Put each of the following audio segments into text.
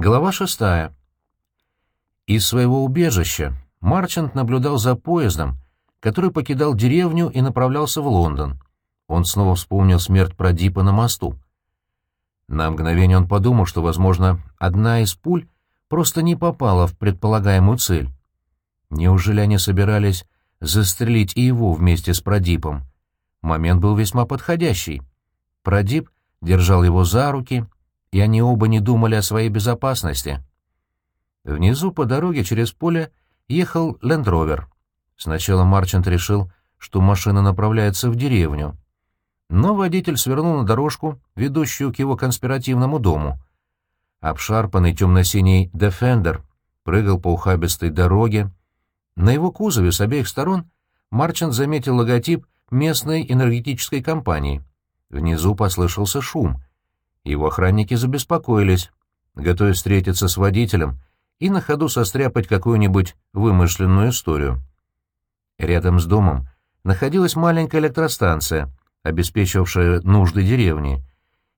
Глава шестая. Из своего убежища Марчант наблюдал за поездом, который покидал деревню и направлялся в Лондон. Он снова вспомнил смерть Продипа на мосту. На мгновение он подумал, что, возможно, одна из пуль просто не попала в предполагаемую цель. Неужели они собирались застрелить и его вместе с Продипом? Момент был весьма подходящий. Продип держал его за руки, и они оба не думали о своей безопасности. Внизу по дороге через поле ехал лендровер. Сначала Марчант решил, что машина направляется в деревню. Но водитель свернул на дорожку, ведущую к его конспиративному дому. Обшарпанный темно-синий «Дефендер» прыгал по ухабистой дороге. На его кузове с обеих сторон Марчант заметил логотип местной энергетической компании. Внизу послышался шум. Его охранники забеспокоились, готовясь встретиться с водителем и на ходу состряпать какую-нибудь вымышленную историю. Рядом с домом находилась маленькая электростанция, обеспечивавшая нужды деревни.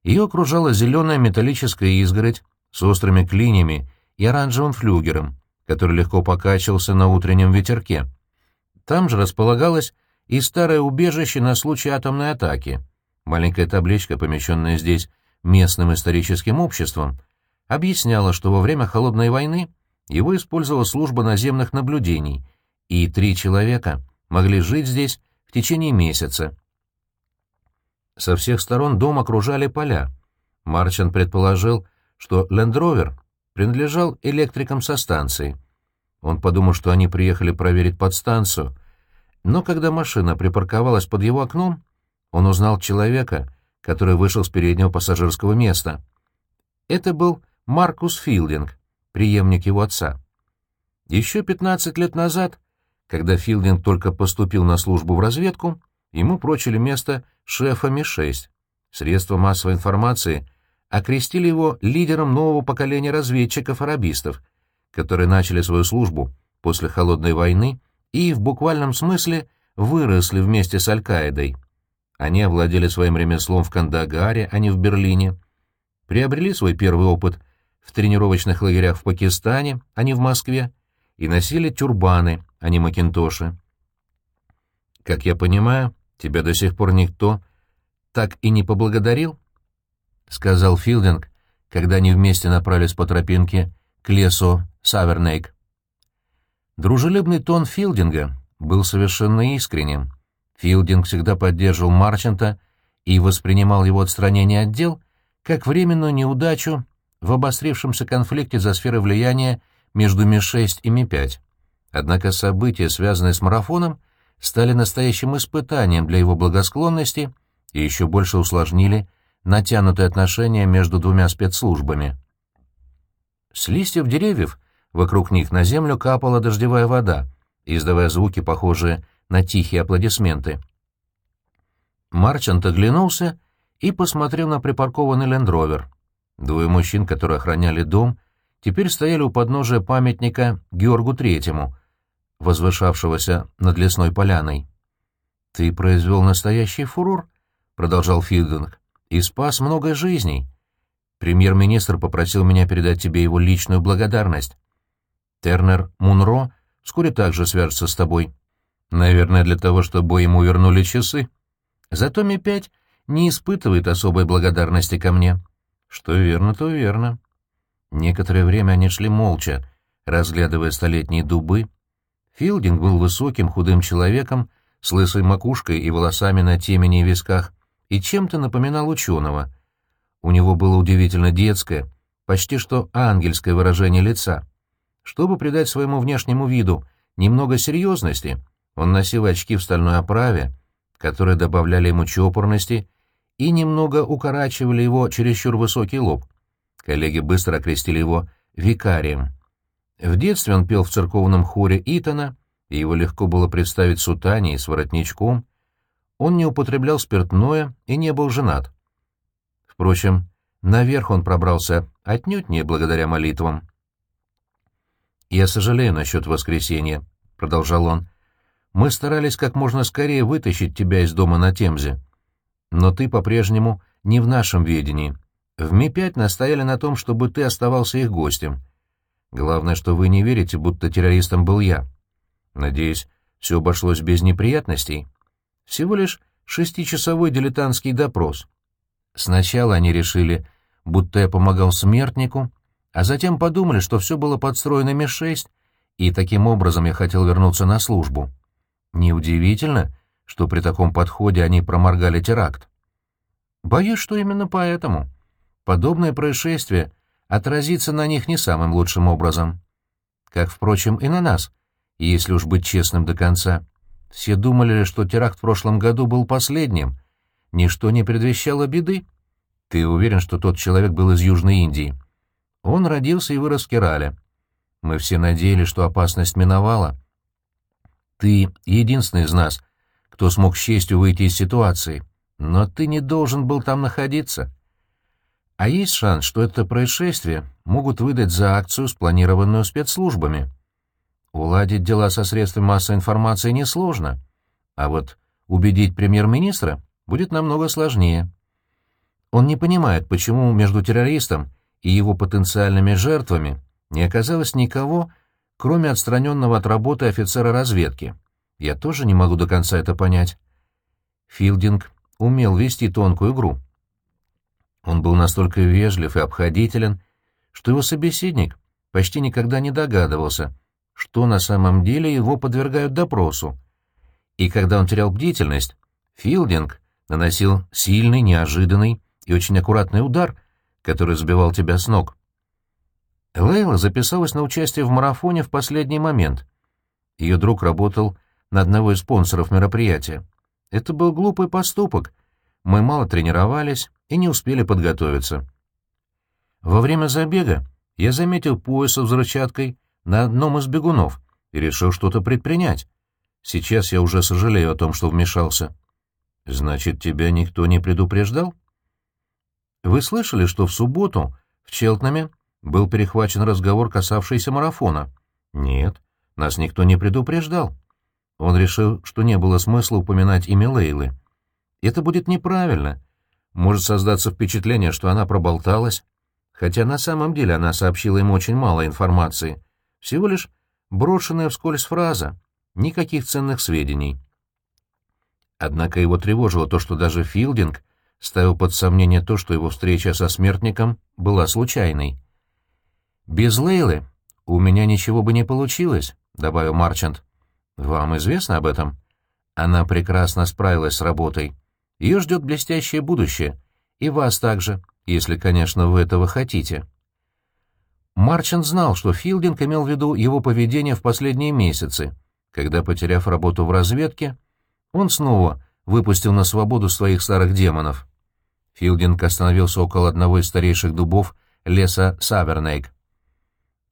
Ее окружала зеленая металлическая изгородь с острыми клиньями и оранжевым флюгером, который легко покачивался на утреннем ветерке. Там же располагалось и старое убежище на случай атомной атаки. Маленькая табличка, помещенная здесь местным историческим обществом, объясняла, что во время Холодной войны его использовала служба наземных наблюдений, и три человека могли жить здесь в течение месяца. Со всех сторон дом окружали поля. Марчан предположил, что Лендровер принадлежал электрикам со станции. Он подумал, что они приехали проверить подстанцию, но когда машина припарковалась под его окном, он узнал человека, который вышел с переднего пассажирского места. Это был Маркус Филдинг, преемник его отца. Еще 15 лет назад, когда Филдинг только поступил на службу в разведку, ему прочили место шефа Ми-6. Средства массовой информации окрестили его лидером нового поколения разведчиков-арабистов, которые начали свою службу после Холодной войны и, в буквальном смысле, выросли вместе с Аль-Каидой. Они овладели своим ремеслом в Кандагаре, а не в Берлине, приобрели свой первый опыт в тренировочных лагерях в Пакистане, а не в Москве, и носили тюрбаны, а не макинтоши. Как я понимаю, тебя до сих пор никто так и не поблагодарил? — сказал Филдинг, когда они вместе направились по тропинке к лесу Савернейк. Дружелюбный тон Филдинга был совершенно искренним. Филдинг всегда поддерживал Марчанта и воспринимал его отстранение от дел как временную неудачу в обострившемся конфликте за сферы влияния между Ми-6 и Ми-5. Однако события, связанные с марафоном, стали настоящим испытанием для его благосклонности и еще больше усложнили натянутые отношения между двумя спецслужбами. С листьев деревьев вокруг них на землю капала дождевая вода, издавая звуки, похожие на тихие аплодисменты. Марчант оглянулся и посмотрел на припаркованный лендровер. Двое мужчин, которые охраняли дом, теперь стояли у подножия памятника Георгу Третьему, возвышавшегося над лесной поляной. — Ты произвел настоящий фурор, — продолжал Филдинг, — и спас много жизней. Премьер-министр попросил меня передать тебе его личную благодарность. Тернер Мунро вскоре также свяжется с тобой. Наверное, для того, чтобы ему вернули часы. Зато Ми-5 не испытывает особой благодарности ко мне. Что верно, то верно. Некоторое время они шли молча, разглядывая столетние дубы. Филдинг был высоким, худым человеком, с лысой макушкой и волосами на темени и висках, и чем-то напоминал ученого. У него было удивительно детское, почти что ангельское выражение лица. Чтобы придать своему внешнему виду немного серьезности, он носил очки в стальной оправе, которые добавляли ему чопорности и немного укорачивали его чересчур высокий лоб. Коллеги быстро окрестили его викарием. В детстве он пел в церковном хоре Итана, и его легко было представить сутани и с воротничком. Он не употреблял спиртное и не был женат. Впрочем, наверх он пробрался отнюдь не благодаря молитвам. «Я сожалею насчет воскресенья», — продолжал он. Мы старались как можно скорее вытащить тебя из дома на Темзе. Но ты по-прежнему не в нашем ведении. В Ми-5 настояли на том, чтобы ты оставался их гостем. Главное, что вы не верите, будто террористом был я. Надеюсь, все обошлось без неприятностей. Всего лишь шестичасовой дилетантский допрос. Сначала они решили, будто я помогал смертнику, а затем подумали, что все было подстроено Ми-6, и таким образом я хотел вернуться на службу. Неудивительно, что при таком подходе они проморгали теракт. Боюсь, что именно поэтому. Подобное происшествие отразится на них не самым лучшим образом. Как, впрочем, и на нас, если уж быть честным до конца. Все думали, что теракт в прошлом году был последним. Ничто не предвещало беды. Ты уверен, что тот человек был из Южной Индии? Он родился и вырос в Керале. Мы все надеялись, что опасность миновала. Ты единственный из нас, кто смог с честью выйти из ситуации, но ты не должен был там находиться. А есть шанс, что это происшествие могут выдать за акцию, спланированную спецслужбами. Уладить дела со средствами массовой информации несложно, а вот убедить премьер-министра будет намного сложнее. Он не понимает, почему между террористом и его потенциальными жертвами не оказалось никого, кроме отстраненного от работы офицера разведки. Я тоже не могу до конца это понять. Филдинг умел вести тонкую игру. Он был настолько вежлив и обходителен, что его собеседник почти никогда не догадывался, что на самом деле его подвергают допросу. И когда он терял бдительность, Филдинг наносил сильный, неожиданный и очень аккуратный удар, который сбивал тебя с ног. Лейла записалась на участие в марафоне в последний момент. Ее друг работал на одного из спонсоров мероприятия. Это был глупый поступок. Мы мало тренировались и не успели подготовиться. Во время забега я заметил пояс с взрывчаткой на одном из бегунов и решил что-то предпринять. Сейчас я уже сожалею о том, что вмешался. Значит, тебя никто не предупреждал? Вы слышали, что в субботу в Челтнаме был перехвачен разговор, касавшийся марафона? Нет, нас никто не предупреждал. Он решил, что не было смысла упоминать имя Лейлы. Это будет неправильно. Может создаться впечатление, что она проболталась, хотя на самом деле она сообщила им очень мало информации. Всего лишь брошенная вскользь фраза, никаких ценных сведений. Однако его тревожило то, что даже Филдинг ставил под сомнение то, что его встреча со смертником была случайной. «Без Лейлы у меня ничего бы не получилось», — добавил Марчант. «Вам известно об этом?» Она прекрасно справилась с работой. Ее ждет блестящее будущее. И вас также, если, конечно, вы этого хотите. Марчант знал, что Филдинг имел в виду его поведение в последние месяцы, когда, потеряв работу в разведке, он снова выпустил на свободу своих старых демонов. Филдинг остановился около одного из старейших дубов леса Савернейк.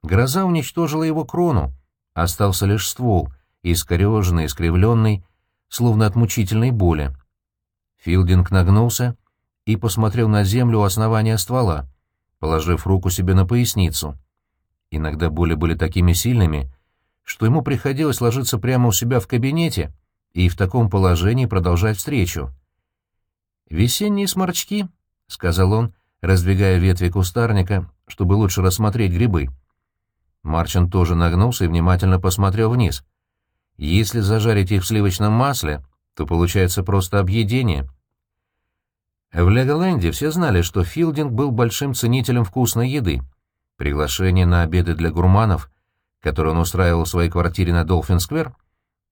Гроза уничтожила его крону, остался лишь ствол, искореженный, искривленный, словно от мучительной боли. Филдинг нагнулся и посмотрел на землю у основания ствола, положив руку себе на поясницу. Иногда боли были такими сильными, что ему приходилось ложиться прямо у себя в кабинете и в таком положении продолжать встречу. «Весенние сморчки», — сказал он, раздвигая ветви кустарника, чтобы лучше рассмотреть грибы. Марчин тоже нагнулся и внимательно посмотрел вниз. Если зажарить их в сливочном масле, то получается просто объедение. В Леголенде все знали, что Филдинг был большим ценителем вкусной еды. Приглашение на обеды для гурманов, которые он устраивал в своей квартире на Долфин-сквер,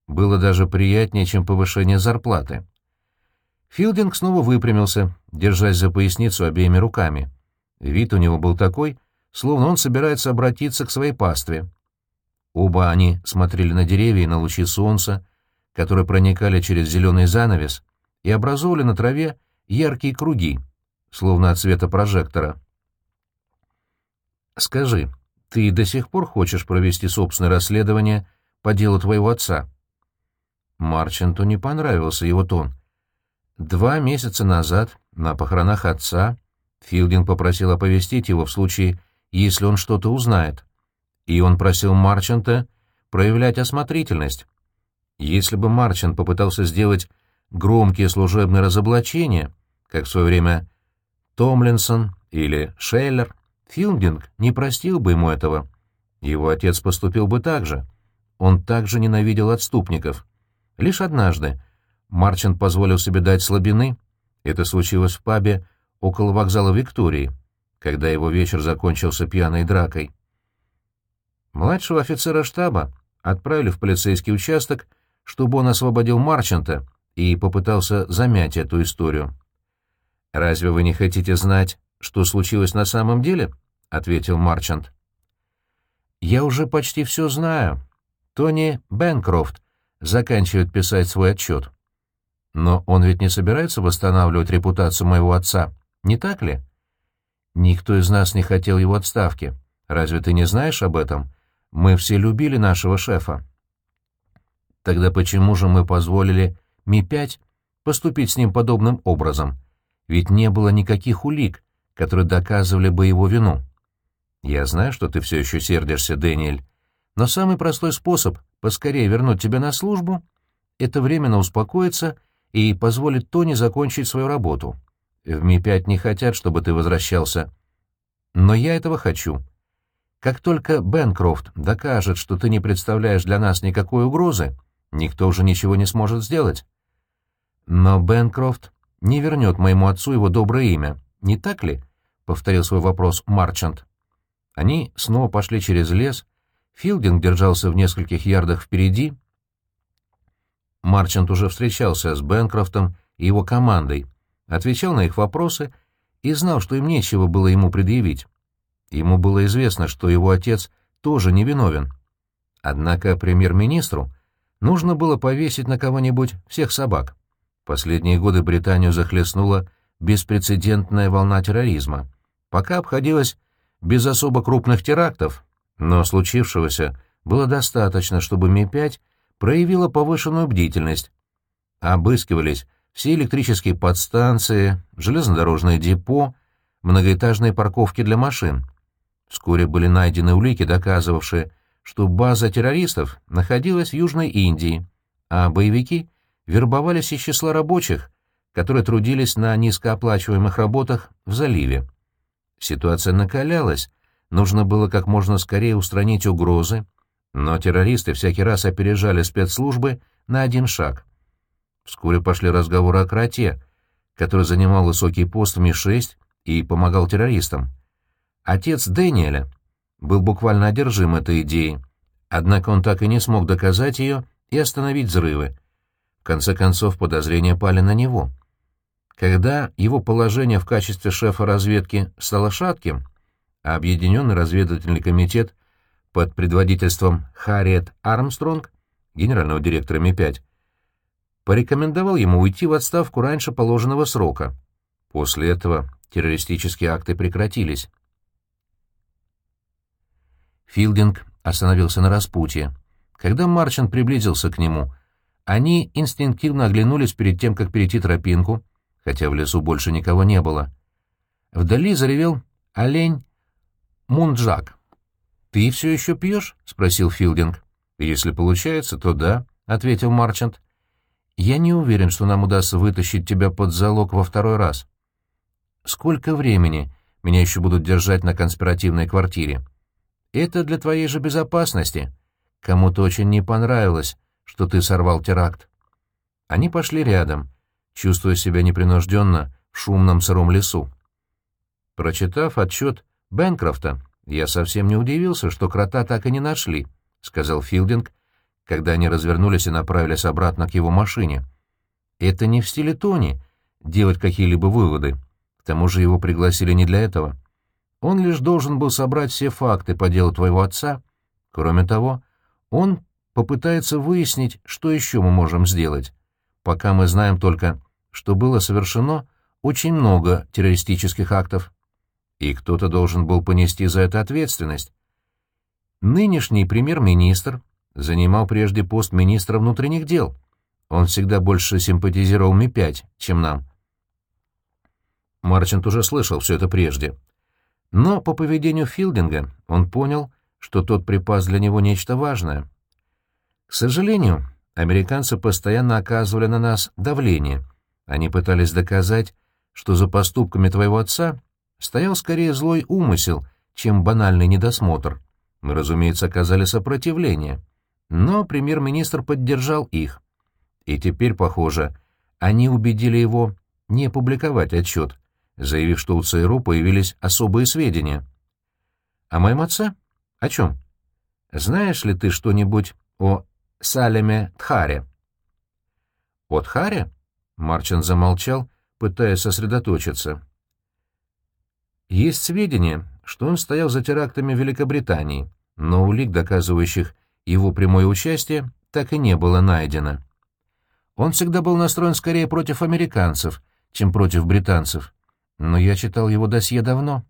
было даже приятнее, чем повышение зарплаты. Филдинг снова выпрямился, держась за поясницу обеими руками. Вид у него был такой, словно он собирается обратиться к своей пастве. Оба они смотрели на деревья и на лучи солнца, которые проникали через зеленый занавес и образовывали на траве яркие круги, словно от света прожектора. «Скажи, ты до сих пор хочешь провести собственное расследование по делу твоего отца?» Марченту не понравился его тон. Два месяца назад, на похоронах отца, Филдинг попросил оповестить его в случае, если он что-то узнает. И он просил Марчанта проявлять осмотрительность. Если бы Марчант попытался сделать громкие служебные разоблачения, как в свое время Томлинсон или Шейлер, Филдинг не простил бы ему этого. Его отец поступил бы так же. Он также ненавидел отступников. Лишь однажды Марчант позволил себе дать слабины. Это случилось в пабе около вокзала Виктории, когда его вечер закончился пьяной дракой. Младшего офицера штаба отправили в полицейский участок, чтобы он освободил Марчанта и попытался замять эту историю. «Разве вы не хотите знать, что случилось на самом деле?» — ответил Марчант. «Я уже почти все знаю. Тони Бенкрофт заканчивает писать свой отчет. Но он ведь не собирается восстанавливать репутацию моего отца, не так ли? Никто из нас не хотел его отставки. Разве ты не знаешь об этом? Мы все любили нашего шефа. Тогда почему же мы позволили Ми-5 поступить с ним подобным образом? Ведь не было никаких улик, которые доказывали бы его вину. Я знаю, что ты все еще сердишься, Дэниэль, но самый простой способ поскорее вернуть тебя на службу — это временно успокоиться и позволить Тони закончить свою работу. В Ми-5 не хотят, чтобы ты возвращался. Но я этого хочу. Как только Бенкрофт докажет, что ты не представляешь для нас никакой угрозы, никто уже ничего не сможет сделать. Но Бенкрофт не вернет моему отцу его доброе имя, не так ли? — повторил свой вопрос Марчант. Они снова пошли через лес. Филдинг держался в нескольких ярдах впереди. Марчант уже встречался с Бенкрофтом и его командой, отвечал на их вопросы и знал, что им нечего было ему предъявить. Ему было известно, что его отец тоже невиновен. Однако премьер-министру нужно было повесить на кого-нибудь всех собак. Последние годы Британию захлестнула беспрецедентная волна терроризма. Пока обходилось без особо крупных терактов, но случившегося было достаточно, чтобы Ми-5 проявила повышенную бдительность. Обыскивались все электрические подстанции, железнодорожные депо, многоэтажные парковки для машин — Вскоре были найдены улики, доказывавшие, что база террористов находилась в Южной Индии, а боевики вербовались из числа рабочих, которые трудились на низкооплачиваемых работах в заливе. Ситуация накалялась, нужно было как можно скорее устранить угрозы, но террористы всякий раз опережали спецслужбы на один шаг. Вскоре пошли разговоры о Кроте, который занимал высокий пост в Ми-6 и помогал террористам. Отец Дэниеля был буквально одержим этой идеей, однако он так и не смог доказать ее и остановить взрывы. В конце концов, подозрения пали на него. Когда его положение в качестве шефа разведки стало шатким, а Объединенный разведывательный комитет под предводительством Харриет Армстронг, генерального директора Ми-5, порекомендовал ему уйти в отставку раньше положенного срока. После этого террористические акты прекратились. Филдинг остановился на распутье. Когда Марчин приблизился к нему, они инстинктивно оглянулись перед тем, как перейти тропинку, хотя в лесу больше никого не было. Вдали заревел олень Мунджак. «Ты все еще пьешь?» — спросил Филдинг. «Если получается, то да», — ответил Марчант. «Я не уверен, что нам удастся вытащить тебя под залог во второй раз. Сколько времени меня еще будут держать на конспиративной квартире?» Это для твоей же безопасности. Кому-то очень не понравилось, что ты сорвал теракт. Они пошли рядом, чувствуя себя непринужденно в шумном сыром лесу. Прочитав отчет Бенкрофта, я совсем не удивился, что крота так и не нашли, — сказал Филдинг, когда они развернулись и направились обратно к его машине. Это не в стиле Тони — делать какие-либо выводы. К тому же его пригласили не для этого. Он лишь должен был собрать все факты по делу твоего отца. Кроме того, он попытается выяснить, что еще мы можем сделать, пока мы знаем только, что было совершено очень много террористических актов. И кто-то должен был понести за это ответственность. Нынешний премьер-министр занимал прежде пост министра внутренних дел. Он всегда больше симпатизировал Ми-5, чем нам. Марчант уже слышал все это прежде. Но по поведению Филдинга он понял, что тот припас для него нечто важное. К сожалению, американцы постоянно оказывали на нас давление. Они пытались доказать, что за поступками твоего отца стоял скорее злой умысел, чем банальный недосмотр. Мы, разумеется, оказали сопротивление. Но премьер-министр поддержал их. И теперь, похоже, они убедили его не публиковать отчет, заявив, что у ЦРУ появились особые сведения. О моем отце? О чем? Знаешь ли ты что-нибудь о Салеме Тхаре? О Тхаре? Марчин замолчал, пытаясь сосредоточиться. Есть сведения, что он стоял за терактами Великобритании, но улик, доказывающих его прямое участие, так и не было найдено. Он всегда был настроен скорее против американцев, чем против британцев, но я читал его досье давно.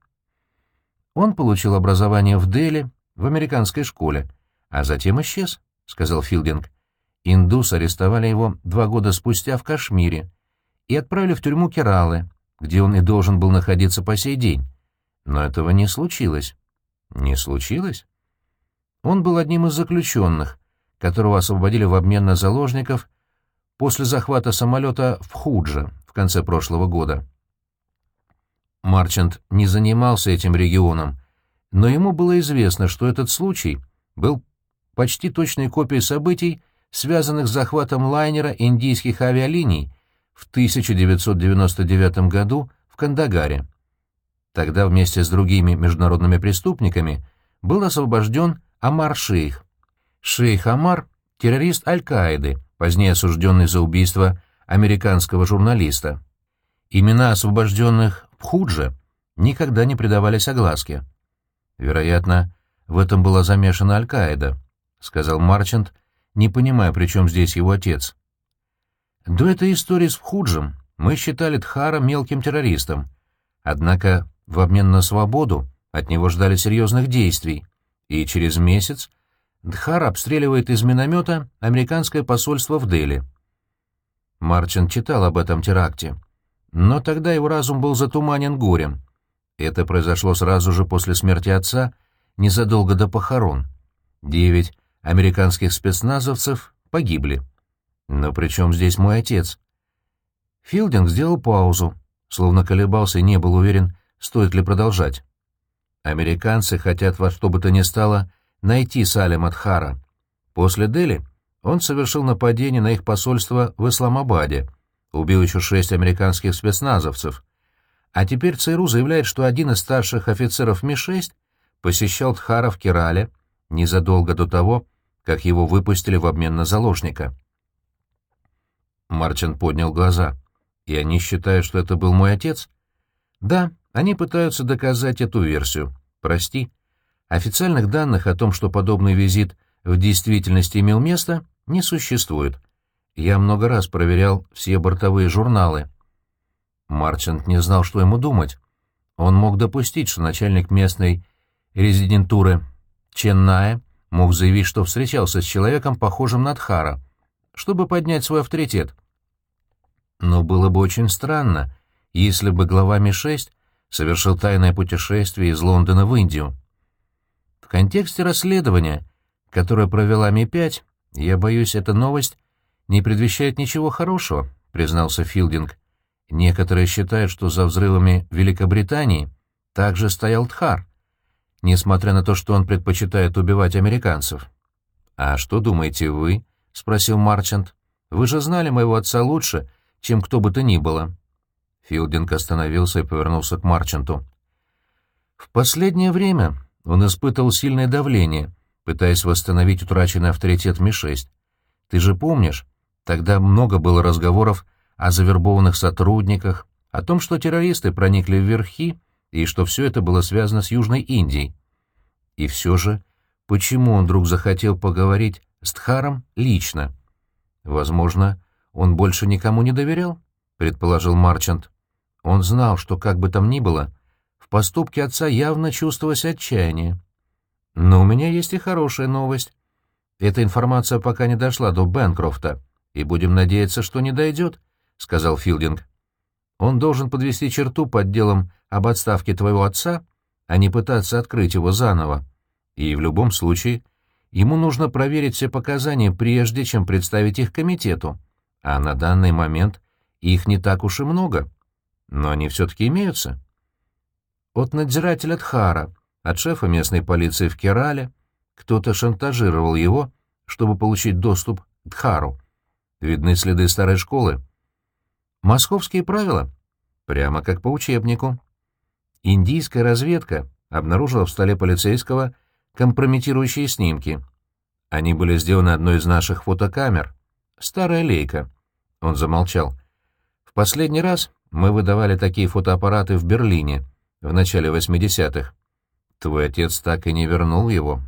Он получил образование в Дели, в американской школе, а затем исчез, — сказал Филдинг. Индус арестовали его два года спустя в Кашмире и отправили в тюрьму Кералы, где он и должен был находиться по сей день. Но этого не случилось. Не случилось? Он был одним из заключенных, которого освободили в обмен на заложников после захвата самолета в Худже в конце прошлого года. Марчант не занимался этим регионом, но ему было известно, что этот случай был почти точной копией событий, связанных с захватом лайнера индийских авиалиний в 1999 году в Кандагаре. Тогда вместе с другими международными преступниками был освобожден Амар Шейх. Амар — террорист Аль-Каиды, позднее осужденный за убийство американского журналиста. Имена освобожденных в Худже никогда не придавались огласке. Вероятно, в этом была замешана Аль-Каида, — сказал Марчант, не понимая, при чем здесь его отец. До этой истории с Вхуджем мы считали Тхара мелким террористом, однако в обмен на свободу от него ждали серьезных действий, и через месяц Дхар обстреливает из миномета американское посольство в Дели. Марчин читал об этом теракте, но тогда его разум был затуманен горем. Это произошло сразу же после смерти отца, незадолго до похорон. Девять американских спецназовцев погибли. Но при чем здесь мой отец? Филдинг сделал паузу, словно колебался и не был уверен, стоит ли продолжать. Американцы хотят во что бы то ни стало найти Салема Тхара. После Дели он совершил нападение на их посольство в Исламабаде, убил еще шесть американских спецназовцев. А теперь ЦРУ заявляет, что один из старших офицеров Ми-6 посещал Тхара в Керале незадолго до того, как его выпустили в обмен на заложника. Марчин поднял глаза. «И они считают, что это был мой отец?» «Да, они пытаются доказать эту версию. Прости. Официальных данных о том, что подобный визит в действительности имел место, не существует. Я много раз проверял все бортовые журналы». Марчант не знал, что ему думать. Он мог допустить, что начальник местной резидентуры Ченная мог заявить, что встречался с человеком, похожим на Дхара, чтобы поднять свой авторитет. Но было бы очень странно, если бы глава Ми-6 совершил тайное путешествие из Лондона в Индию. В контексте расследования, которое провела Ми-5, я боюсь, эта новость не предвещает ничего хорошего, признался Филдинг. Некоторые считают, что за взрывами Великобритании также стоял Тхар, несмотря на то, что он предпочитает убивать американцев. «А что думаете вы?» — спросил Марчант. «Вы же знали моего отца лучше, чем кто бы то ни было». Филдинг остановился и повернулся к Марчанту. В последнее время он испытывал сильное давление, пытаясь восстановить утраченный авторитет Ми-6. Ты же помнишь, тогда много было разговоров о завербованных сотрудниках, о том, что террористы проникли в верхи, и что все это было связано с Южной Индией. И все же, почему он вдруг захотел поговорить с Тхаром лично? Возможно, он больше никому не доверял, предположил Марчант. Он знал, что как бы там ни было, в поступке отца явно чувствовалось отчаяние. Но у меня есть и хорошая новость. Эта информация пока не дошла до Бэнкрофта, и будем надеяться, что не дойдет, — сказал Филдинг. Он должен подвести черту под делом об отставке твоего отца, а не пытаться открыть его заново. И в любом случае ему нужно проверить все показания, прежде чем представить их комитету. А на данный момент их не так уж и много. Но они все-таки имеются. От надзирателя Тхара, от шефа местной полиции в Керале. Кто-то шантажировал его, чтобы получить доступ к Тхару. Видны следы старой школы. Московские правила? Прямо как по учебнику. Индийская разведка обнаружила в столе полицейского компрометирующие снимки. Они были сделаны одной из наших фотокамер. Старая лейка. Он замолчал. В последний раз мы выдавали такие фотоаппараты в Берлине в начале 80-х. Твой отец так и не вернул его.